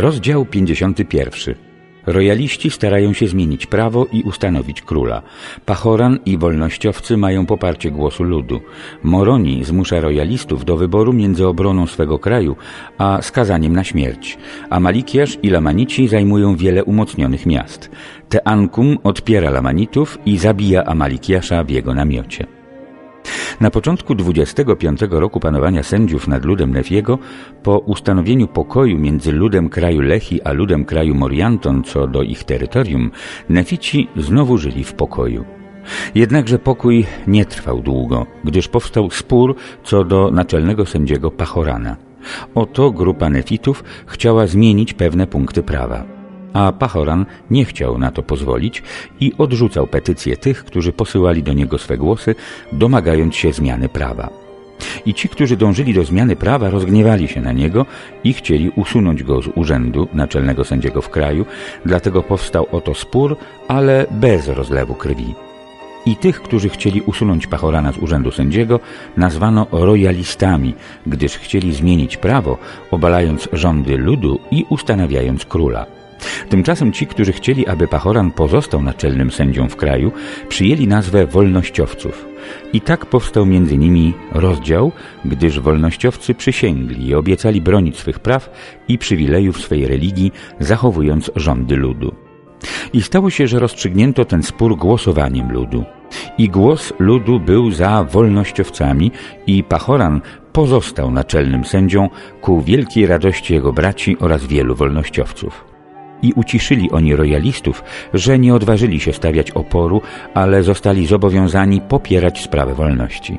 Rozdział 51. Rojaliści starają się zmienić prawo i ustanowić króla. Pachoran i wolnościowcy mają poparcie głosu ludu. Moroni zmusza rojalistów do wyboru między obroną swego kraju a skazaniem na śmierć. A Malikiasz i Lamanici zajmują wiele umocnionych miast. Teankum odpiera Lamanitów i zabija Amalikiasza w jego namiocie. Na początku 25 roku panowania sędziów nad ludem Nefiego, po ustanowieniu pokoju między ludem kraju Lehi a ludem kraju Morianton co do ich terytorium, Nefici znowu żyli w pokoju. Jednakże pokój nie trwał długo, gdyż powstał spór co do naczelnego sędziego Pachorana. Oto grupa nefitów chciała zmienić pewne punkty prawa a Pachoran nie chciał na to pozwolić i odrzucał petycje tych, którzy posyłali do niego swe głosy, domagając się zmiany prawa. I ci, którzy dążyli do zmiany prawa, rozgniewali się na niego i chcieli usunąć go z urzędu naczelnego sędziego w kraju, dlatego powstał oto spór, ale bez rozlewu krwi. I tych, którzy chcieli usunąć Pachorana z urzędu sędziego, nazwano royalistami, gdyż chcieli zmienić prawo, obalając rządy ludu i ustanawiając króla. Tymczasem ci, którzy chcieli, aby Pachoran pozostał naczelnym sędzią w kraju, przyjęli nazwę wolnościowców. I tak powstał między nimi rozdział, gdyż wolnościowcy przysięgli i obiecali bronić swych praw i przywilejów swej religii, zachowując rządy ludu. I stało się, że rozstrzygnięto ten spór głosowaniem ludu. I głos ludu był za wolnościowcami i Pachoran pozostał naczelnym sędzią ku wielkiej radości jego braci oraz wielu wolnościowców i uciszyli oni royalistów, że nie odważyli się stawiać oporu, ale zostali zobowiązani popierać sprawę wolności.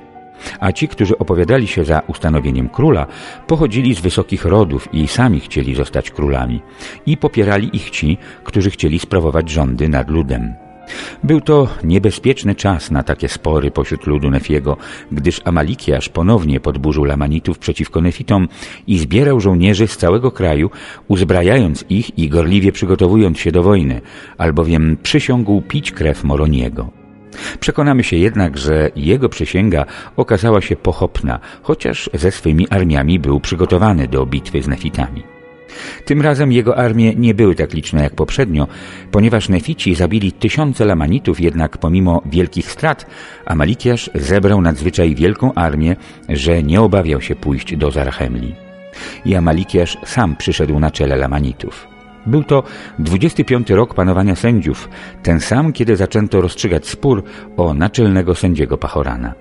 A ci, którzy opowiadali się za ustanowieniem króla, pochodzili z wysokich rodów i sami chcieli zostać królami i popierali ich ci, którzy chcieli sprawować rządy nad ludem. Był to niebezpieczny czas na takie spory pośród ludu Nefiego, gdyż Amalikiasz ponownie podburzył Lamanitów przeciwko Nefitom i zbierał żołnierzy z całego kraju, uzbrajając ich i gorliwie przygotowując się do wojny, albowiem przysiągł pić krew Moroniego. Przekonamy się jednak, że jego przysięga okazała się pochopna, chociaż ze swymi armiami był przygotowany do bitwy z Nefitami. Tym razem jego armie nie były tak liczne jak poprzednio, ponieważ Nefici zabili tysiące Lamanitów, jednak pomimo wielkich strat, Amalikiasz zebrał nadzwyczaj wielką armię, że nie obawiał się pójść do Zarachemli. I Amalikiasz sam przyszedł na czele Lamanitów. Był to 25 rok panowania sędziów, ten sam, kiedy zaczęto rozstrzygać spór o naczelnego sędziego Pachorana.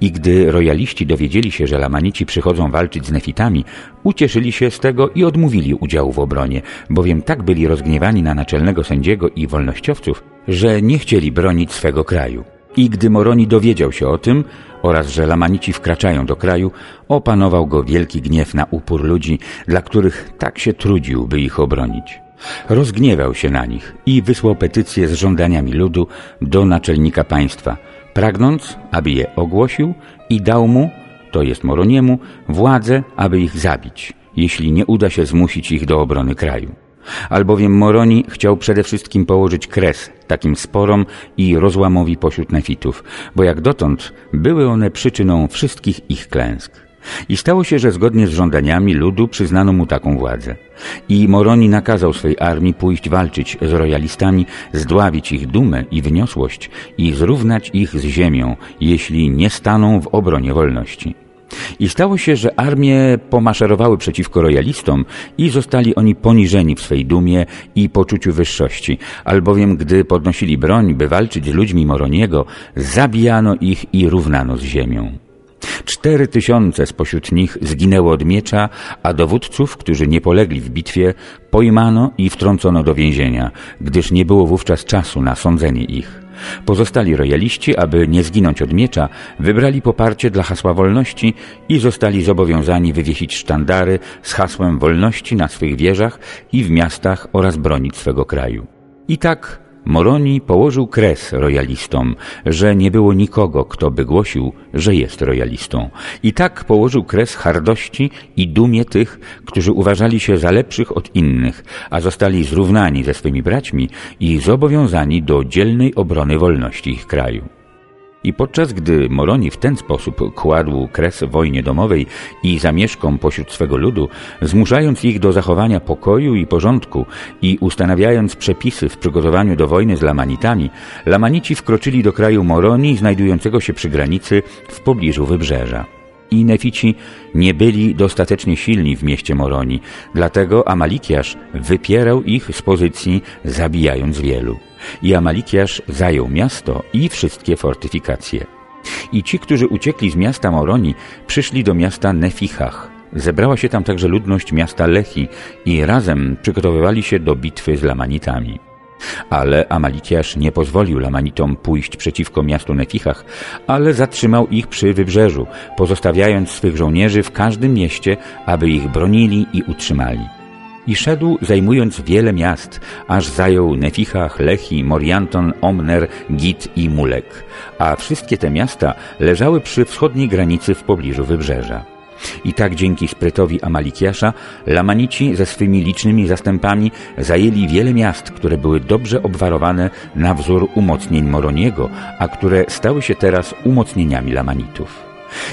I gdy rojaliści dowiedzieli się, że Lamanici przychodzą walczyć z Nefitami, ucieszyli się z tego i odmówili udziału w obronie, bowiem tak byli rozgniewani na naczelnego sędziego i wolnościowców, że nie chcieli bronić swego kraju. I gdy Moroni dowiedział się o tym oraz że Lamanici wkraczają do kraju, opanował go wielki gniew na upór ludzi, dla których tak się trudził, by ich obronić. Rozgniewał się na nich i wysłał petycję z żądaniami ludu do naczelnika państwa, pragnąc, aby je ogłosił i dał mu, to jest Moroniemu, władzę, aby ich zabić, jeśli nie uda się zmusić ich do obrony kraju. Albowiem Moroni chciał przede wszystkim położyć kres takim sporom i rozłamowi pośród nefitów, bo jak dotąd były one przyczyną wszystkich ich klęsk. I stało się, że zgodnie z żądaniami ludu przyznano mu taką władzę. I Moroni nakazał swej armii pójść walczyć z royalistami, zdławić ich dumę i wyniosłość i zrównać ich z ziemią, jeśli nie staną w obronie wolności. I stało się, że armie pomaszerowały przeciwko royalistom i zostali oni poniżeni w swej dumie i poczuciu wyższości, albowiem gdy podnosili broń, by walczyć z ludźmi Moroniego, zabijano ich i równano z ziemią. Cztery tysiące spośród nich zginęło od miecza, a dowódców, którzy nie polegli w bitwie, pojmano i wtrącono do więzienia, gdyż nie było wówczas czasu na sądzenie ich. Pozostali rojaliści, aby nie zginąć od miecza, wybrali poparcie dla hasła wolności i zostali zobowiązani wywiesić sztandary z hasłem wolności na swych wieżach i w miastach oraz bronić swego kraju. I tak Moroni położył kres rojalistom, że nie było nikogo, kto by głosił, że jest rojalistą. I tak położył kres hardości i dumie tych, którzy uważali się za lepszych od innych, a zostali zrównani ze swymi braćmi i zobowiązani do dzielnej obrony wolności ich kraju. I podczas gdy Moroni w ten sposób kładł kres wojnie domowej i zamieszkom pośród swego ludu, zmuszając ich do zachowania pokoju i porządku i ustanawiając przepisy w przygotowaniu do wojny z Lamanitami, Lamanici wkroczyli do kraju Moroni znajdującego się przy granicy w pobliżu wybrzeża i Nefici nie byli dostatecznie silni w mieście Moroni, dlatego Amalikiasz wypierał ich z pozycji, zabijając wielu. I Amalikiasz zajął miasto i wszystkie fortyfikacje. I ci, którzy uciekli z miasta Moroni, przyszli do miasta Nefichach. Zebrała się tam także ludność miasta Lechi i razem przygotowywali się do bitwy z Lamanitami. Ale Amalikiasz nie pozwolił Lamanitom pójść przeciwko miastu Nefichach, ale zatrzymał ich przy wybrzeżu, pozostawiając swych żołnierzy w każdym mieście, aby ich bronili i utrzymali. I szedł, zajmując wiele miast, aż zajął Nefichach, Lechi, Morianton, Omner, Git i Mulek, a wszystkie te miasta leżały przy wschodniej granicy w pobliżu wybrzeża. I tak dzięki sprytowi Amalikiasza Lamanici ze swymi licznymi zastępami zajęli wiele miast, które były dobrze obwarowane na wzór umocnień Moroniego, a które stały się teraz umocnieniami Lamanitów.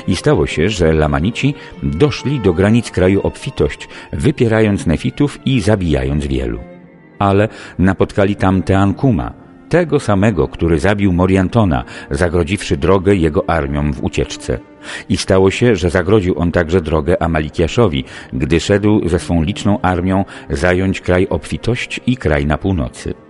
I stało się, że Lamanici doszli do granic kraju obfitość, wypierając nefitów i zabijając wielu. Ale napotkali tam Teankuma, tego samego, który zabił Moriantona, zagrodziwszy drogę jego armiom w ucieczce. I stało się, że zagrodził on także drogę Amalikiaszowi, gdy szedł ze swą liczną armią zająć kraj obfitość i kraj na północy.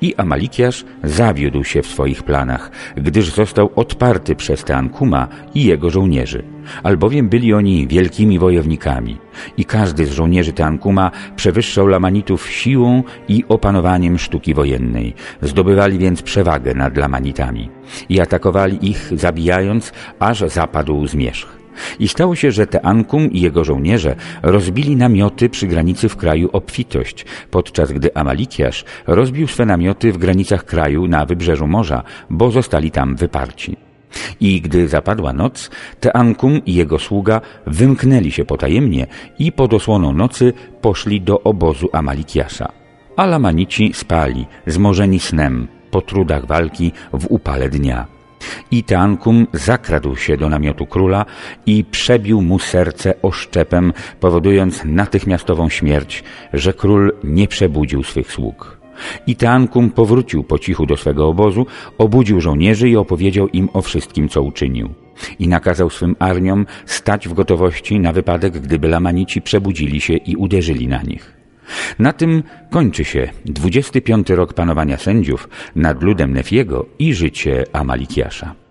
I Amalikiasz zawiódł się w swoich planach, gdyż został odparty przez Teankuma i jego żołnierzy, albowiem byli oni wielkimi wojownikami i każdy z żołnierzy Teankuma przewyższał Lamanitów siłą i opanowaniem sztuki wojennej. Zdobywali więc przewagę nad Lamanitami i atakowali ich zabijając, aż zapadł zmierzch. I stało się, że Teankum i jego żołnierze rozbili namioty przy granicy w kraju obfitość, podczas gdy Amalikiasz rozbił swe namioty w granicach kraju na wybrzeżu morza, bo zostali tam wyparci. I gdy zapadła noc, Teankum i jego sługa wymknęli się potajemnie i pod osłoną nocy poszli do obozu Amalikiasza. A Lamanici spali, zmorzeni snem, po trudach walki w upale dnia. I Teankum zakradł się do namiotu króla i przebił mu serce oszczepem, powodując natychmiastową śmierć, że król nie przebudził swych sług. I Teankum powrócił po cichu do swego obozu, obudził żołnierzy i opowiedział im o wszystkim, co uczynił. I nakazał swym armiom stać w gotowości na wypadek, gdyby Lamanici przebudzili się i uderzyli na nich. Na tym kończy się 25 rok panowania sędziów nad ludem Nefiego i życie Amalikiasza.